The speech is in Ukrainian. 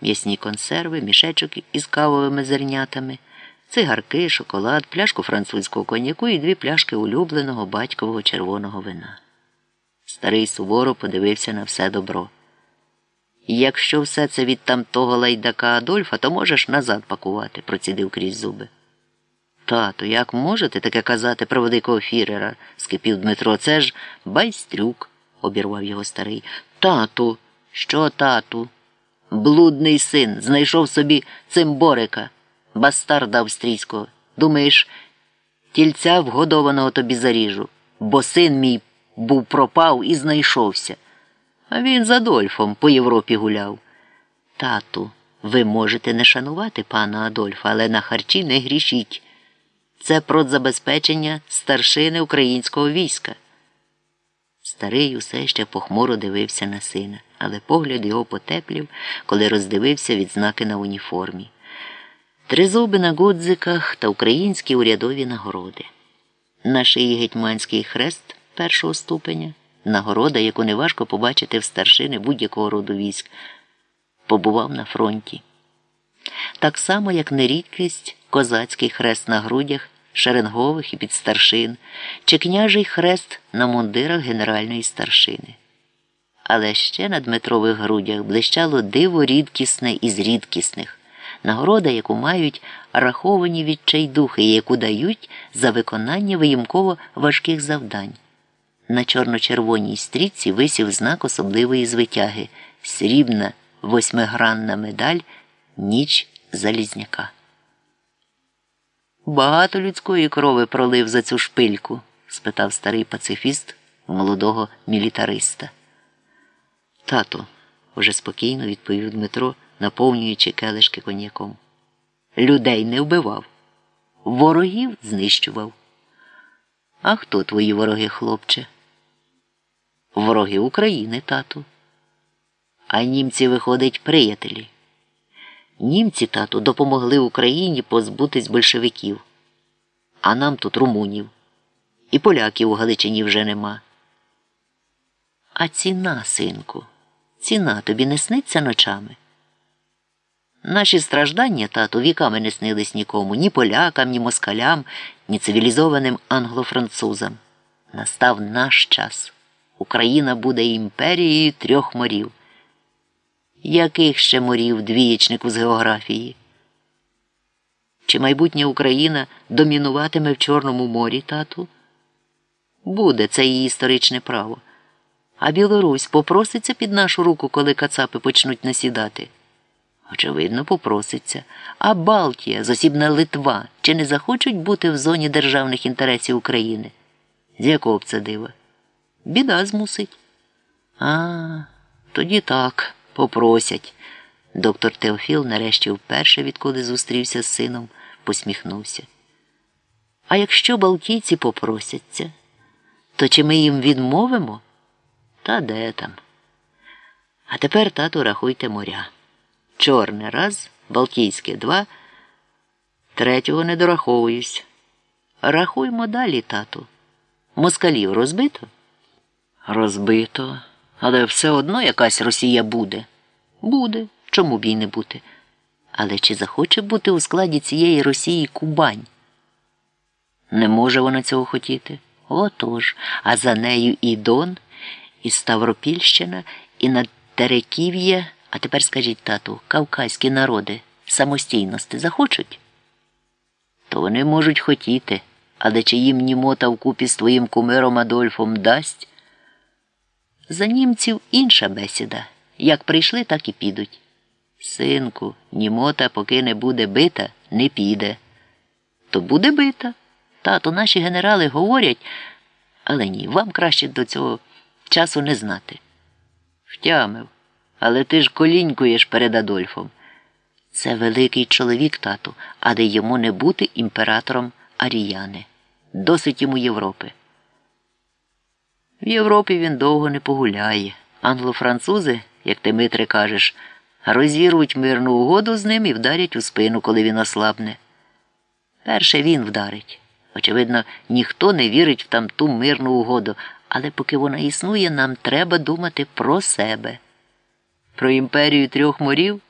м'ясні консерви, мішечок із кавовими зернятами, цигарки, шоколад, пляшку французького коньяку і дві пляшки улюбленого батькового червоного вина. Старий суворо подивився на все добро. Якщо все це від тамтого лайдака Адольфа, то можеш назад пакувати, процідив крізь зуби. Тату, як можете таке казати про великого фірера? скипів Дмитро. Це ж байстрюк, обірвав його старий. Тату, що тату? Блудний син знайшов собі цимборика, бастарда австрійського. Думаєш, тільця вгодованого тобі заріжу, бо син мій був пропав і знайшовся. А він з Адольфом по Європі гуляв. Тату, ви можете не шанувати пана Адольфа, але на харчі не грішіть. Це продзабезпечення старшини українського війська. Старий усе ще похмуро дивився на сина, але погляд його потеплів, коли роздивився відзнаки на уніформі. Тризуби на гудзиках та українські урядові нагороди. На шиї гетьманський хрест першого ступеня, нагорода, яку неважко побачити в старшини будь-якого роду військ, побував на фронті. Так само, як нерідкість козацький хрест на грудях шеренгових і підстаршин, чи княжий хрест на мундирах генеральної старшини. Але ще на Дмитрових грудях блищало диво рідкісне із рідкісних, нагорода, яку мають раховані відчайдухи яку дають за виконання виїмково важких завдань. На чорно-червоній стрічці висів знак особливої звитяги срібна восьмигранна медаль Ніч Залізняка. Багато людської крови пролив за цю шпильку? спитав старий пацифіст молодого мілітариста. Тато, уже спокійно відповів Дмитро, наповнюючи келишки коньяком. Людей не вбивав, ворогів знищував. А хто твої вороги, хлопче? Вороги України, тату. А німці, виходить, приятелі. Німці, тату, допомогли Україні позбутись большевиків, а нам тут румунів. І поляків у Галичині вже нема. А ціна, синку, ціна тобі не сниться ночами. Наші страждання, тату, віками не снились нікому, ні полякам, ні москалям, ні цивілізованим англо-французам. Настав наш час. Україна буде імперією трьох морів. Яких ще морів двієчнику з географії? Чи майбутня Україна домінуватиме в Чорному морі, тату? Буде це її історичне право. А Білорусь попроситься під нашу руку, коли кацапи почнуть насідати? Очевидно, попроситься. А Балтія, зосібна Литва, чи не захочуть бути в зоні державних інтересів України? З якого б це дива? Біда змусить. А, тоді так попросять. Доктор Теофіл нарешті вперше, відколи зустрівся з сином, посміхнувся. А якщо балтійці попросяться, то чи ми їм відмовимо? Та де там? А тепер, тату, рахуйте моря. Чорне раз, Балтійське два, третього не дораховуюсь. Рахуймо далі, тату. Москалів розбито? Розбито. Але все одно якась Росія буде. Буде, чому б їй не бути. Але чи захоче бути у складі цієї Росії Кубань? Не може вона цього хотіти. Отож, а за нею і Дон, і Ставропільщина, і Натереків'я, а тепер скажіть тату, кавказькі народи самостійності захочуть? То вони можуть хотіти, але чи їм німота вкупі з твоїм кумиром Адольфом дасть? За німців інша бесіда. Як прийшли, так і підуть. Синку, німота, поки не буде бита, не піде. То буде бита. Тато, наші генерали говорять, але ні, вам краще до цього часу не знати. Втямив, але ти ж колінькуєш перед Адольфом. Це великий чоловік, тату, але йому не бути імператором Аріяни. Досить йому Європи. В Європі він довго не погуляє. Англо-французи, як ти Митре кажеш, розірвуть мирну угоду з ним і вдарять у спину, коли він ослабне. Перше він вдарить. Очевидно, ніхто не вірить в там ту мирну угоду, але поки вона існує, нам треба думати про себе. Про імперію трьох морів